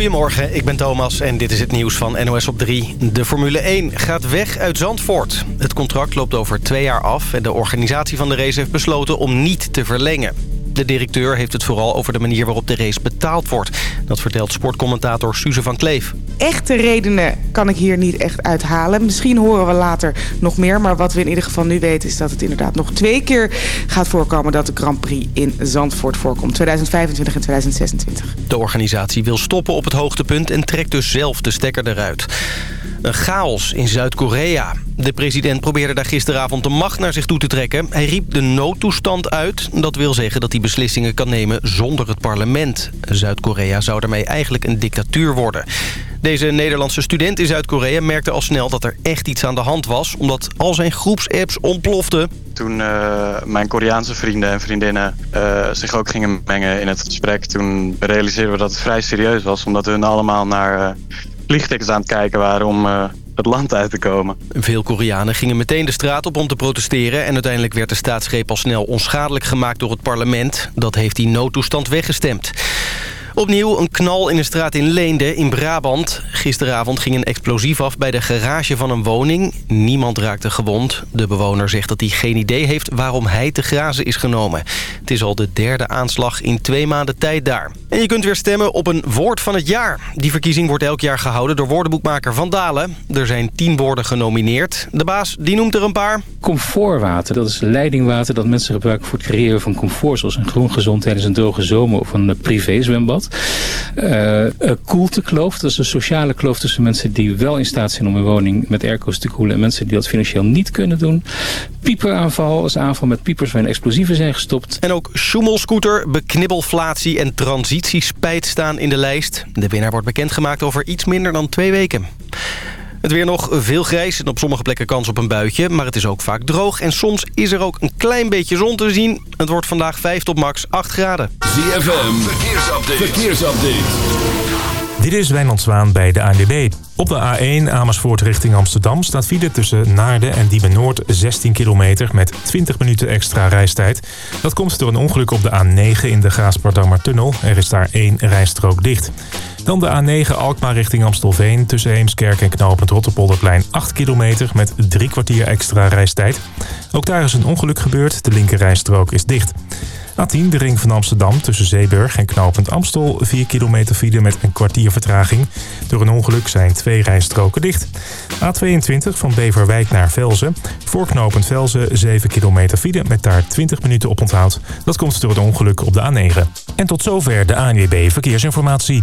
Goedemorgen, ik ben Thomas en dit is het nieuws van NOS op 3. De Formule 1 gaat weg uit Zandvoort. Het contract loopt over twee jaar af en de organisatie van de race heeft besloten om niet te verlengen. De directeur heeft het vooral over de manier waarop de race betaald wordt. Dat vertelt sportcommentator Suze van Kleef. Echte redenen kan ik hier niet echt uithalen. Misschien horen we later nog meer. Maar wat we in ieder geval nu weten is dat het inderdaad nog twee keer gaat voorkomen... dat de Grand Prix in Zandvoort voorkomt. 2025 en 2026. De organisatie wil stoppen op het hoogtepunt en trekt dus zelf de stekker eruit. Een chaos in Zuid-Korea. De president probeerde daar gisteravond de macht naar zich toe te trekken. Hij riep de noodtoestand uit. Dat wil zeggen dat hij beslissingen kan nemen zonder het parlement. Zuid-Korea zou daarmee eigenlijk een dictatuur worden. Deze Nederlandse student in Zuid-Korea merkte al snel dat er echt iets aan de hand was... omdat al zijn groepsapps ontploften. Toen uh, mijn Koreaanse vrienden en vriendinnen uh, zich ook gingen mengen in het gesprek... toen realiseerden we dat het vrij serieus was... omdat hun allemaal naar uh, vliegtickets aan het kijken waren om het land uit te komen. Veel Koreanen gingen meteen de straat op om te protesteren... en uiteindelijk werd de staatsgreep al snel onschadelijk gemaakt door het parlement. Dat heeft die noodtoestand weggestemd. Opnieuw een knal in een straat in Leende in Brabant. Gisteravond ging een explosief af bij de garage van een woning. Niemand raakte gewond. De bewoner zegt dat hij geen idee heeft waarom hij te grazen is genomen. Het is al de derde aanslag in twee maanden tijd daar. En je kunt weer stemmen op een woord van het jaar. Die verkiezing wordt elk jaar gehouden door woordenboekmaker Van Dalen. Er zijn tien woorden genomineerd. De baas die noemt er een paar. Comfortwater, dat is leidingwater dat mensen gebruiken voor het creëren van comfort. Zoals een groen gezond tijdens een droge zomer of een privézwembad. Uh, koeltekloof, dat is een sociale kloof tussen mensen die wel in staat zijn om hun woning met airco's te koelen en mensen die dat financieel niet kunnen doen. Pieperaanval is aanval met piepers waarin explosieven zijn gestopt. En ook schoemelscooter, beknibbelflatie en transitiespijt staan in de lijst. De winnaar wordt bekendgemaakt over iets minder dan twee weken. Het weer nog veel grijs en op sommige plekken kans op een buitje. Maar het is ook vaak droog en soms is er ook een klein beetje zon te zien. Het wordt vandaag 5 tot max 8 graden. ZFM, verkeersupdate. verkeersupdate. Dit is Wijnand Zwaan bij de ANWB. Op de A1 Amersfoort richting Amsterdam staat file tussen Naarden en Diemen Noord 16 kilometer met 20 minuten extra reistijd. Dat komt door een ongeluk op de A9 in de Gaasperdammer tunnel. Er is daar één rijstrook dicht. Dan de A9 Alkmaar richting Amstelveen tussen Heemskerk en knooppunt Rotterpolderplein 8 kilometer met drie kwartier extra reistijd. Ook daar is een ongeluk gebeurd, de linkerrijstrook is dicht. A10, de ring van Amsterdam tussen Zeeburg en knooppunt Amstel. 4 kilometer file met een kwartier vertraging. Door een ongeluk zijn twee rijstroken dicht. A22 van Beverwijk naar Velzen. Voor knooppunt Velzen 7 kilometer file met daar 20 minuten op onthoud. Dat komt door het ongeluk op de A9. En tot zover de ANWB Verkeersinformatie.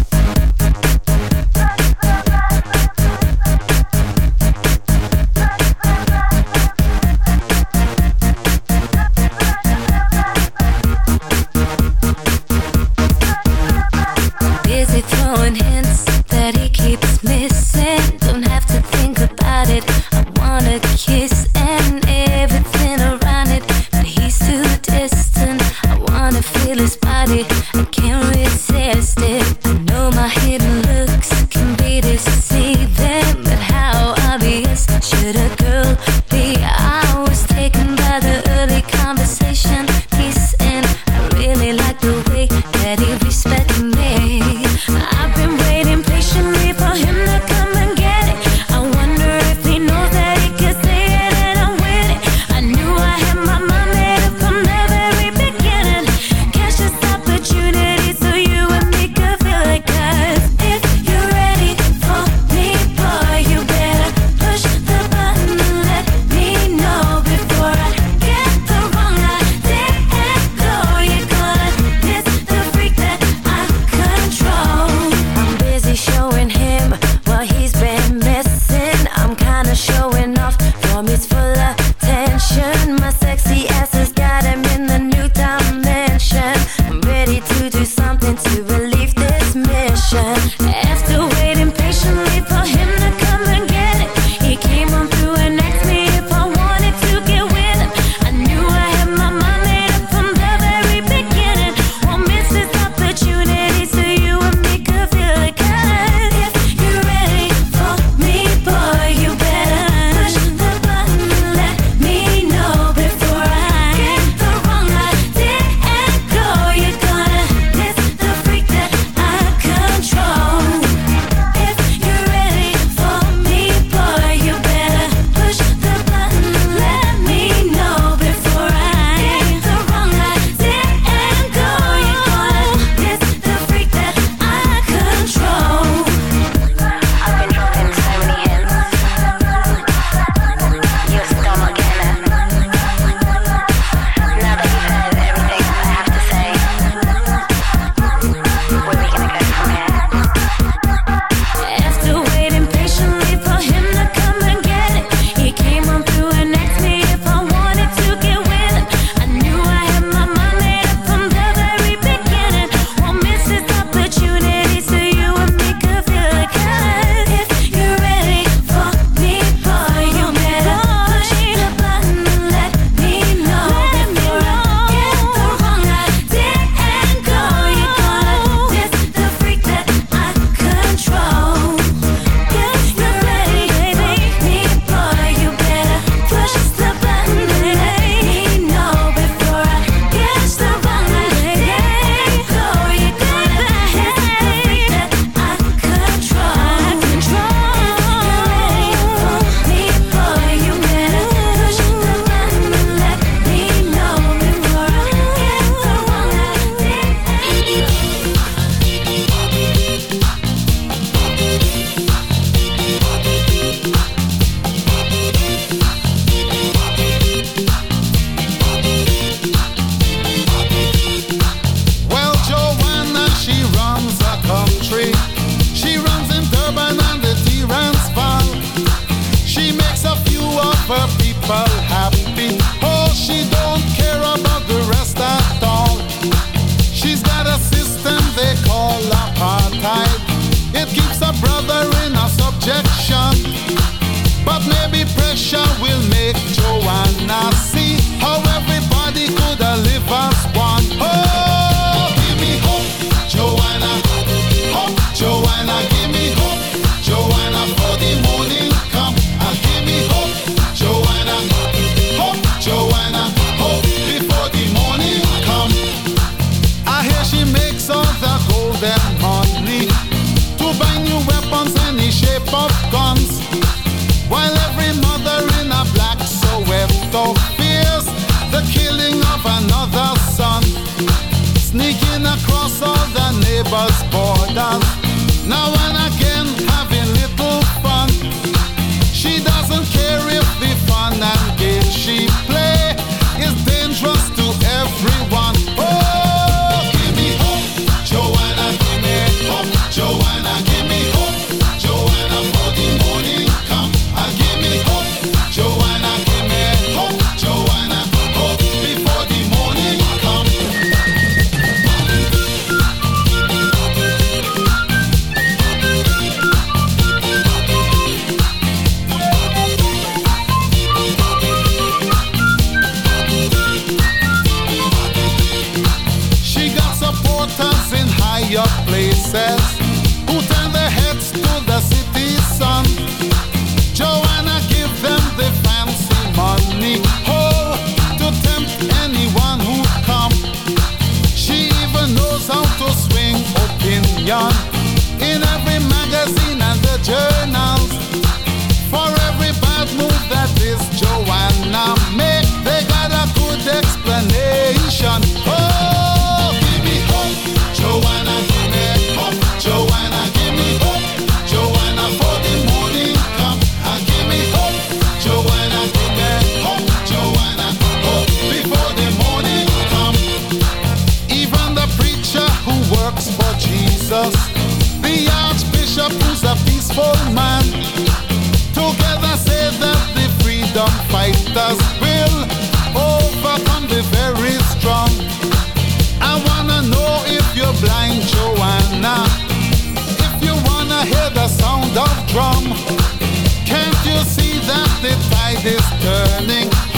People boss is turning?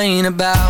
Complain about.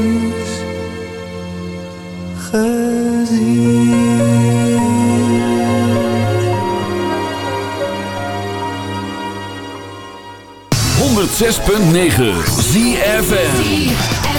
106.9 ZFN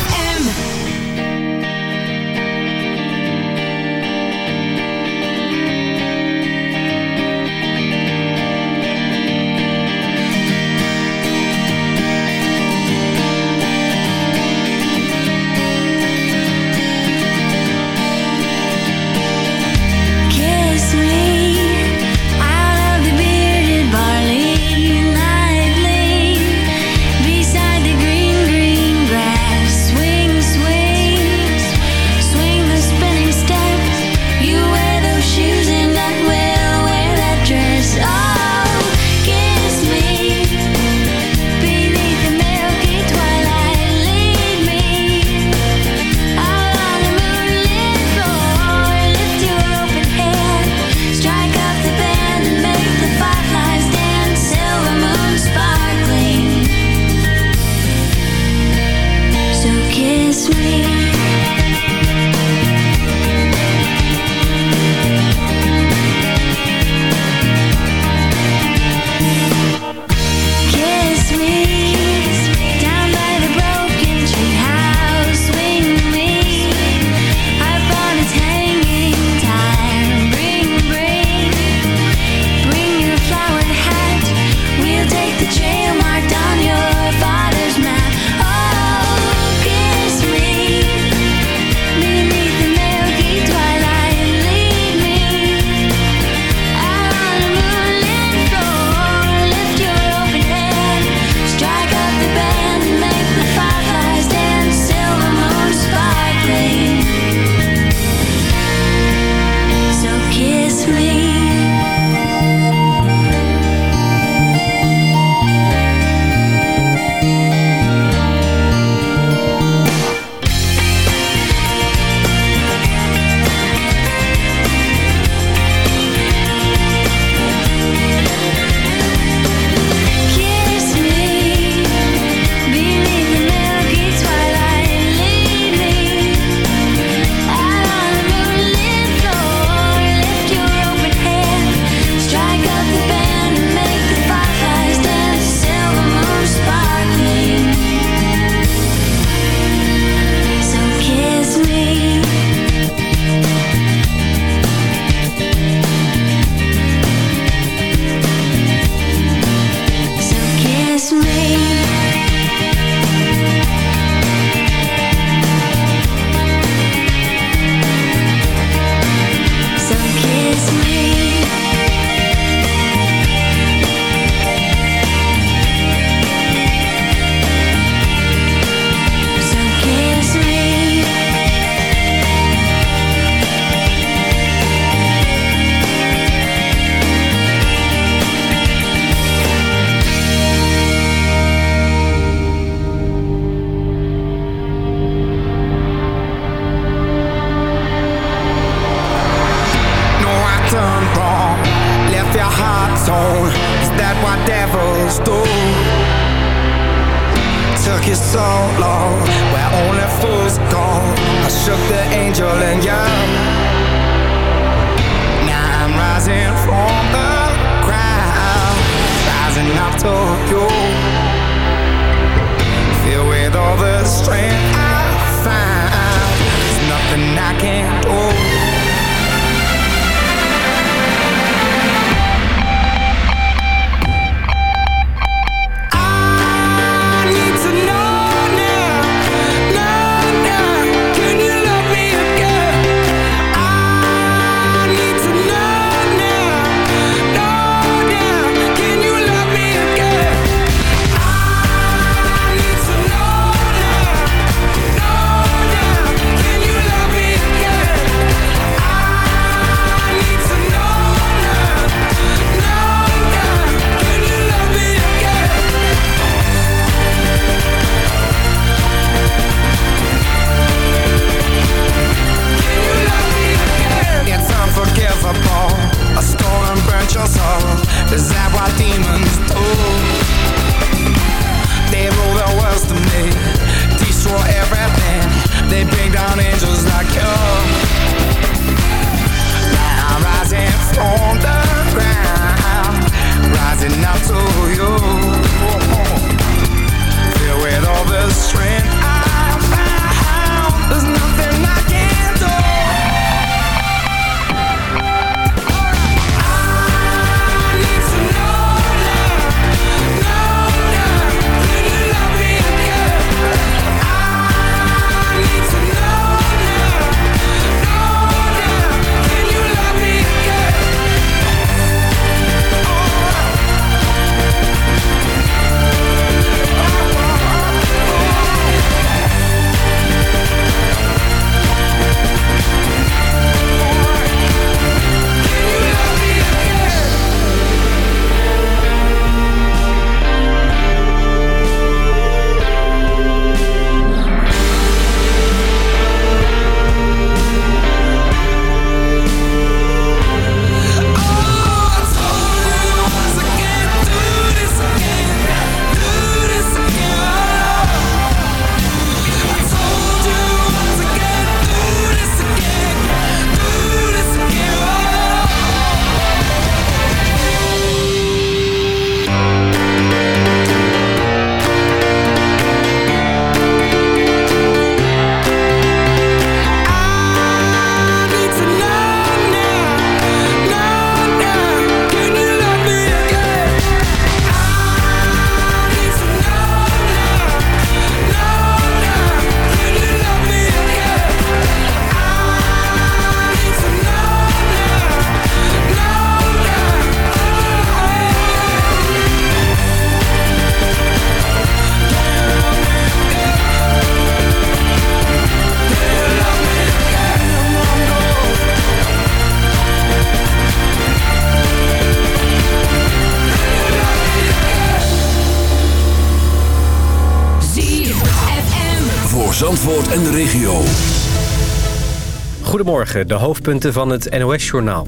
De hoofdpunten van het NOS-journaal.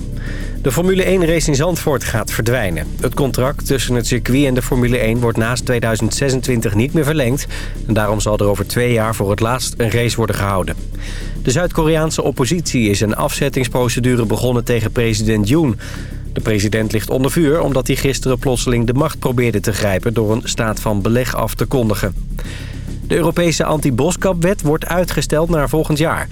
De Formule 1-race in Zandvoort gaat verdwijnen. Het contract tussen het circuit en de Formule 1 wordt naast 2026 niet meer verlengd. En daarom zal er over twee jaar voor het laatst een race worden gehouden. De Zuid-Koreaanse oppositie is een afzettingsprocedure begonnen tegen president Yoon. De president ligt onder vuur omdat hij gisteren plotseling de macht probeerde te grijpen... door een staat van beleg af te kondigen. De Europese anti-boskapwet wordt uitgesteld naar volgend jaar.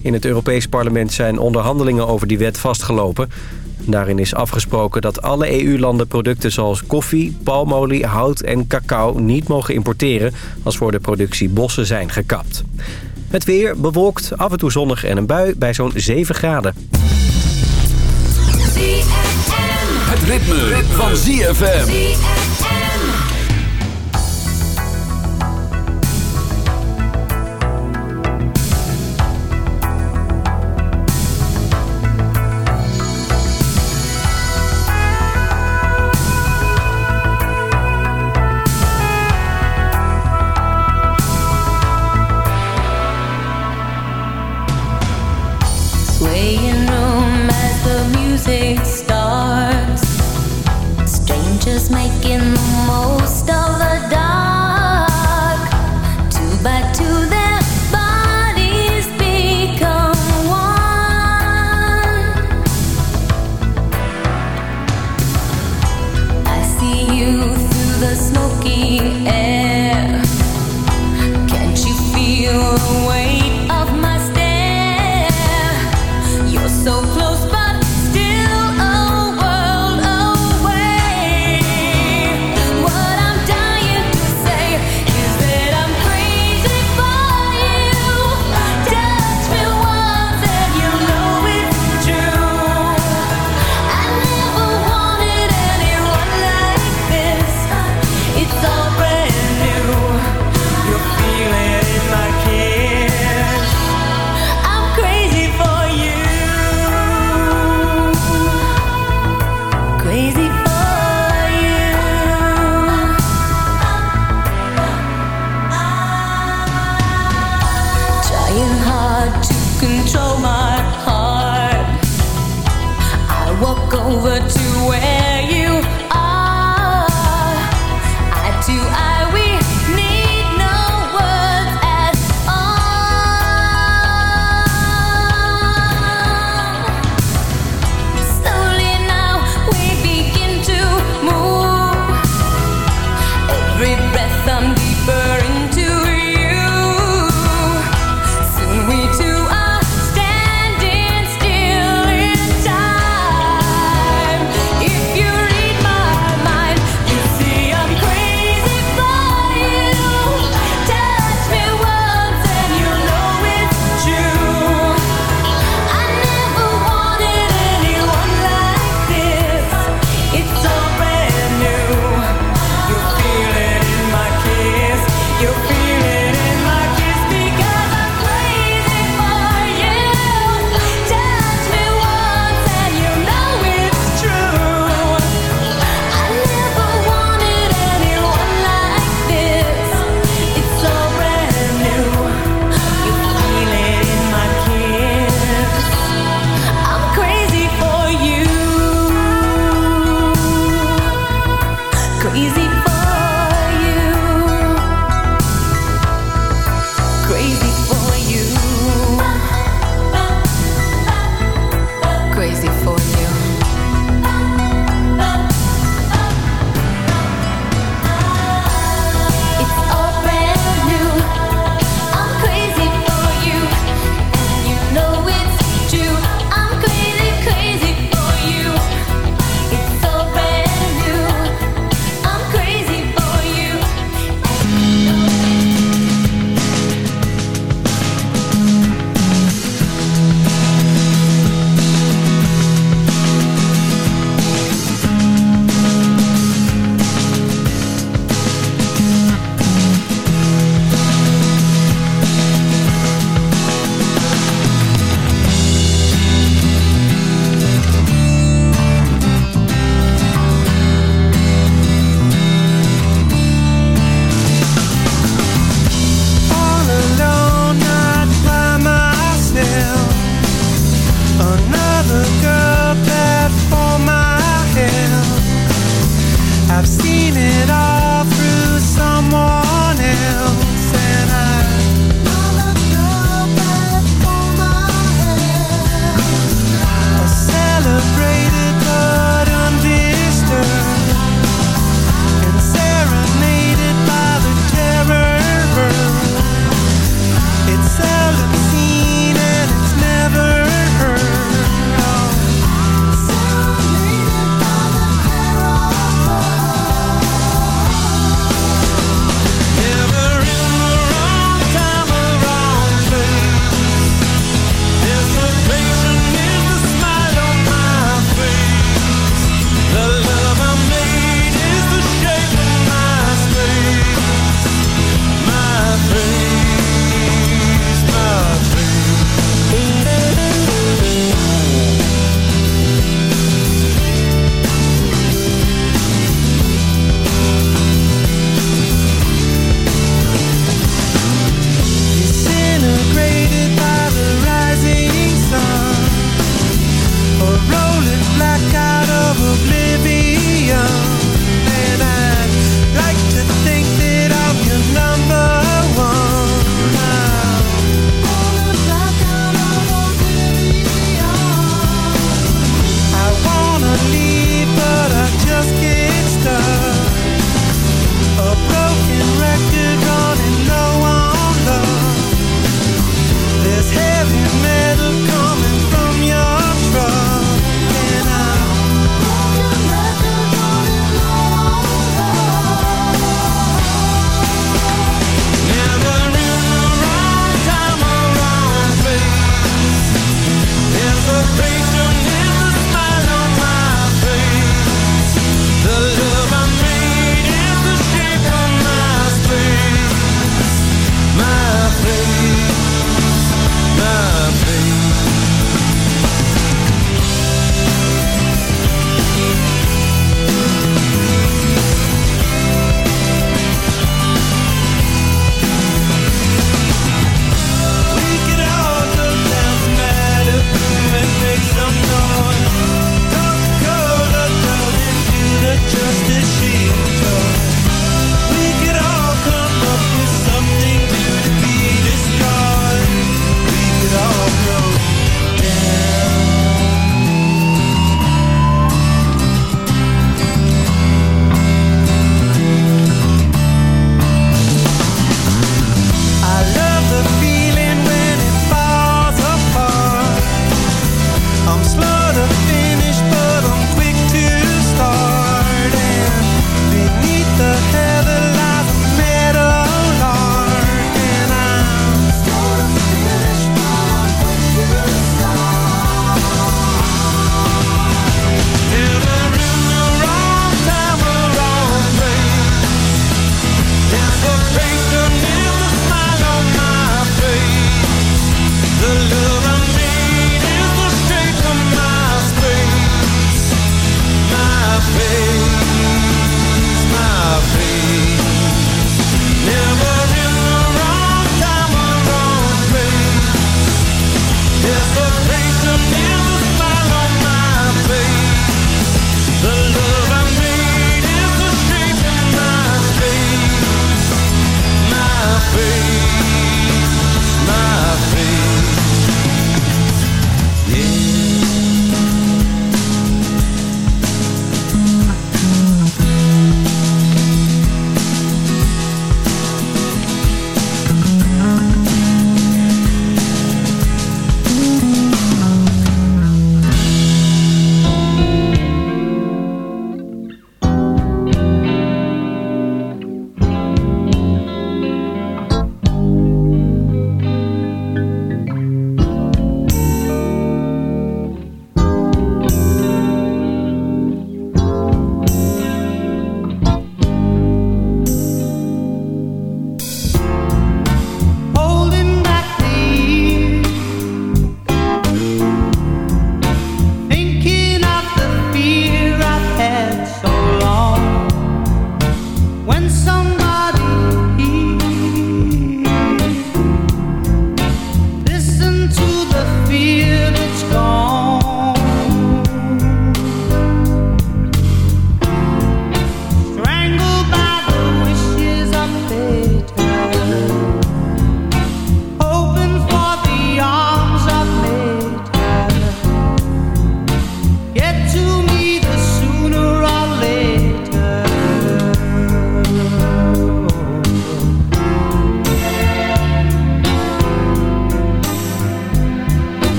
In het Europees Parlement zijn onderhandelingen over die wet vastgelopen. Daarin is afgesproken dat alle EU-landen producten zoals koffie, palmolie, hout en cacao niet mogen importeren... als voor de productie bossen zijn gekapt. Het weer bewolkt, af en toe zonnig en een bui bij zo'n 7 graden. Het ritme, van ZFM.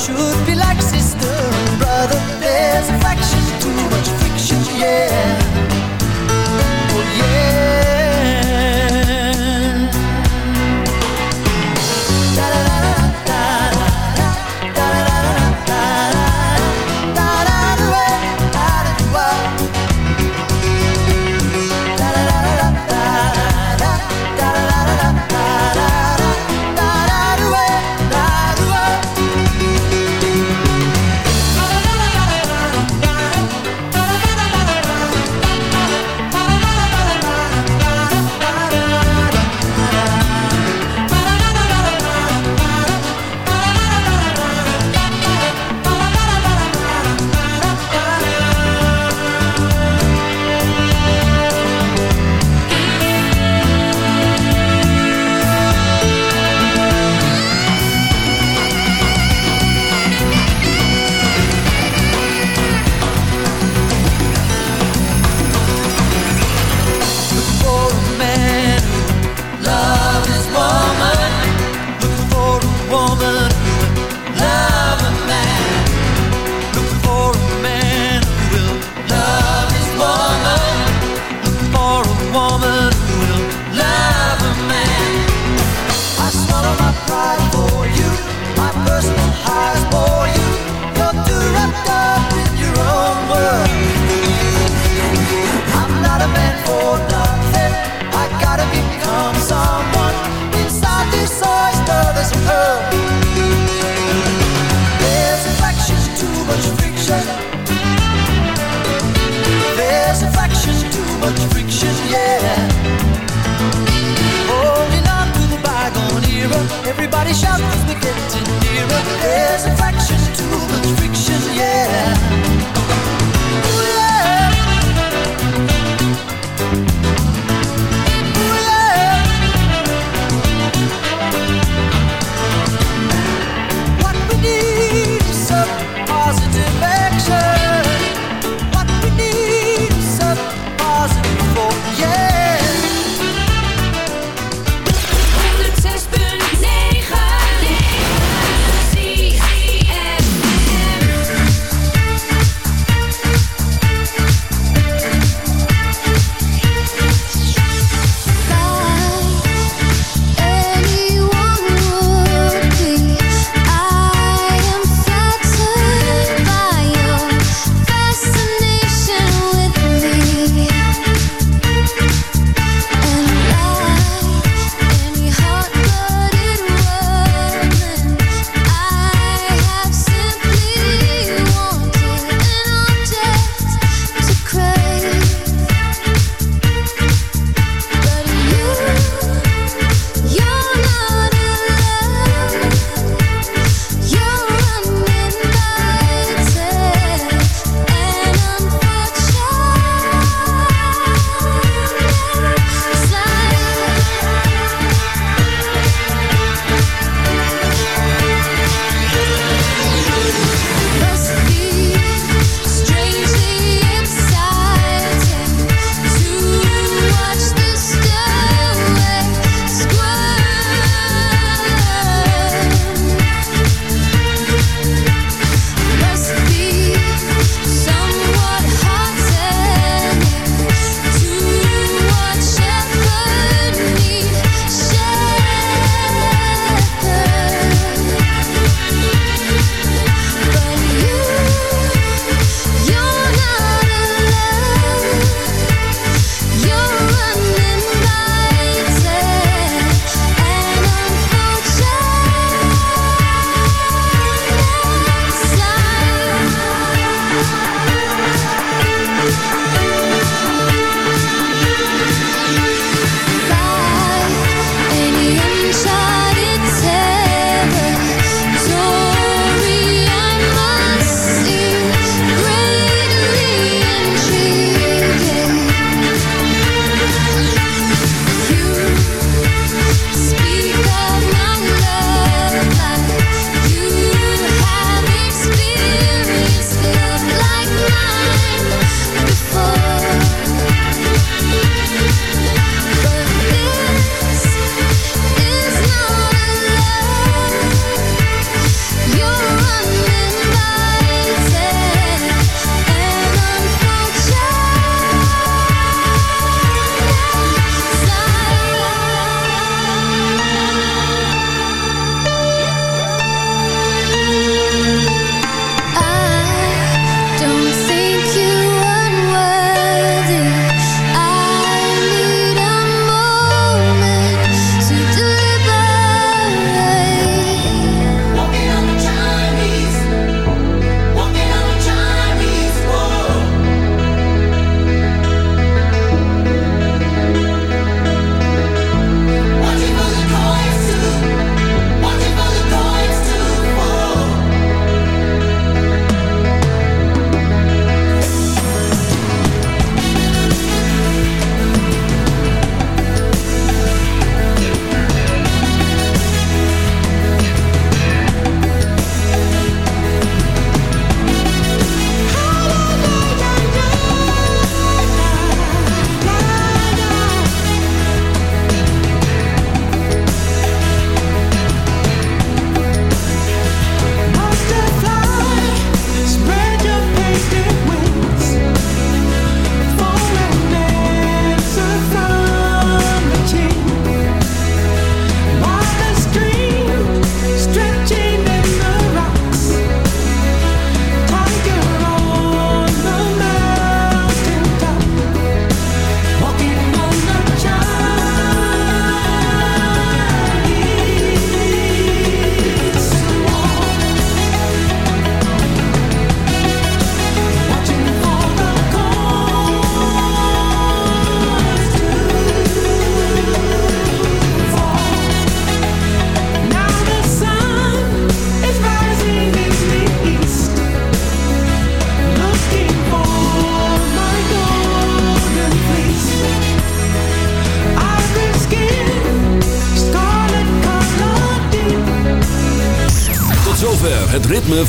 Should be like sister and brother. There's a